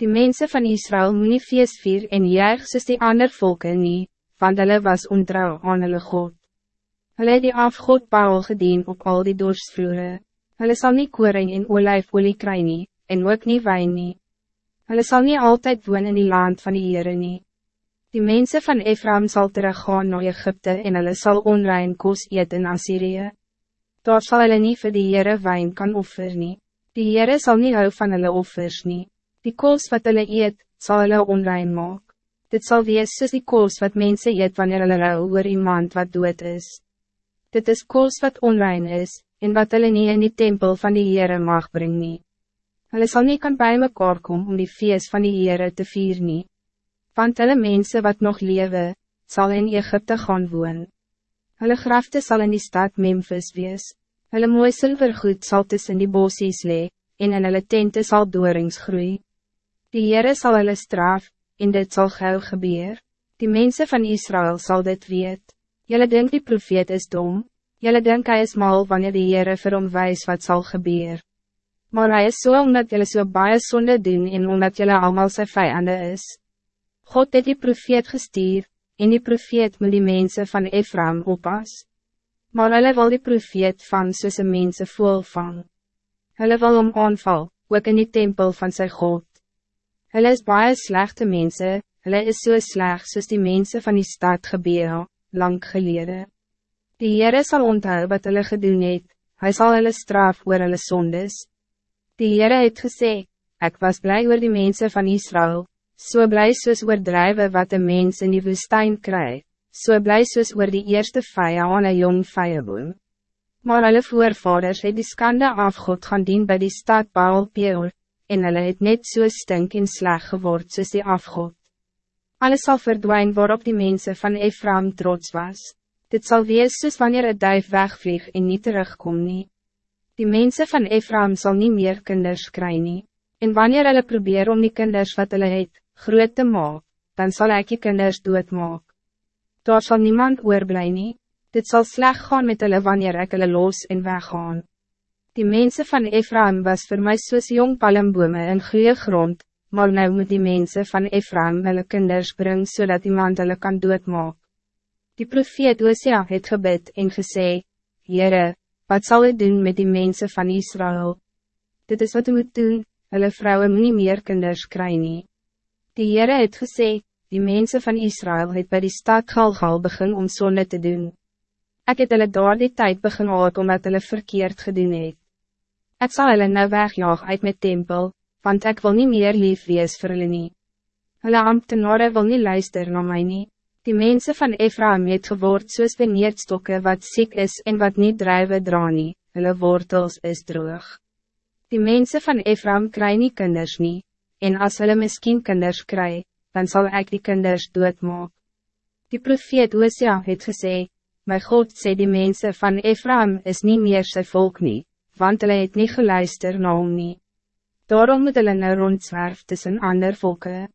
Die mensen van Israël moet nie feest vier en juig soos die ander volken nie, want hulle was ontrouw aan hulle God. Hulle het die afgod Baal gedien op al die doorsvloere. Hulle sal nie koring en olijfolie kry nie, en ook nie wijn nie. Hulle sal nie altyd woon in die land van die Heere nie. Die mensen van Ephraim zal teruggaan naar Egypte en hulle sal onrein kos eet in Assyrië. Daar sal hulle nie vir die Heere wijn kan offer nie. Die Heere sal nie hou van hulle offers nie. Die kos wat hulle eet, sal hulle onrein maak. Dit zal wees soos die kos wat mensen eet wanneer hulle rou oor iemand wat dood is. Dit is kos wat onrein is, en wat hulle nie in die tempel van die Heere mag bring nie. Hulle sal nie kan bij mekaar kom om die feest van die Heere te vier nie. Want hulle mense wat nog lewe, zal in Egypte gaan woon. Hulle grafte zal in die stad Memphis wees. Hulle mooi silvergoed sal tussen die bossies lee, en in hulle tente sal doorings groei. Die Heere sal hulle straf, en dit zal gauw gebeur. Die mensen van Israël zal dit weet. Jelle denkt die profeet is dom, jelle denkt hij is mal wanneer die Heere vir hom wijs wat zal gebeuren. Maar hij is zo so omdat jelle so baie sonde doen en omdat jelle allemaal sy vijanden is. God het die profeet gestuur, en die profeet moet die mensen van Ephraim oppas. Maar hulle wil die profeet van soos een mense voel van. Hulle wil om aanval, ook in die tempel van zijn God. Hulle is baie slechte mensen, hulle is so sleg soos die mensen van die stad gebeur, lang gelede. Die Heere sal onthou wat hulle gedoen het, hy sal hulle straf oor hulle sondes. Die Heere het gesê, ik was blij oor die mensen van Israël, so blij soos oor drijven wat een mens in die woestijn krijgt, so blij soos oor die eerste vijand aan een jong vijeboom. Maar hulle voorvaders het die skande afgod gaan dien bij die stad Baal Peor, en hulle het net so stink en sleg geword soos die afgod. Alles zal verdwijnen waarop die mensen van Ephraim trots was. Dit zal wees soos wanneer het duif wegvlieg en niet terugkom nie. Die mensen van Ephraim zal niet meer kinders kry nie. En wanneer hulle probeer om die kinders wat hulle het, groot te maak, dan zal ik die kinders doodmaak. Daar zal niemand oorblij nie. Dit zal slecht gaan met hulle wanneer ek hulle los en weggaan. Die mensen van Ephraim was voor mij soos jong palmbome in goede grond, maar nou moet die mensen van Ephraim hulle kinders bring zodat iemand hulle kan doodmaak. Die profeet Hosea het gebed en gesê, Heere, wat zal het doen met die mensen van Israël? Dit is wat u moet doen, hulle vrouwen moet nie meer kinders kry nie. Die Heere het gesê, die mensen van Israël het bij die stad Galgal begin om zonde te doen. Ik het hulle daar die tijd begin haat omdat hulle verkeerd gedoen het. Ek sal hulle nou wegjaag uit met tempel, want ik wil niet meer lief wees vir hulle nie. Hulle ambtenare wil niet luister na my nie. Die mensen van Ephraim het geword soos beneerdstokke wat ziek is en wat niet drijven dra nie, hulle wortels is droog. Die mensen van Ephraim kry nie kinders nie, en as hulle miskien kinders kry, dan zal ik die kinders doodmaak. Die profeet Hosea het gesê, My God sê die mensen van Ephraim is niet meer sy volk nie, want hulle het nie geluister na hom nie. Daarom moet hulle nou rondzwerf tussen ander volken.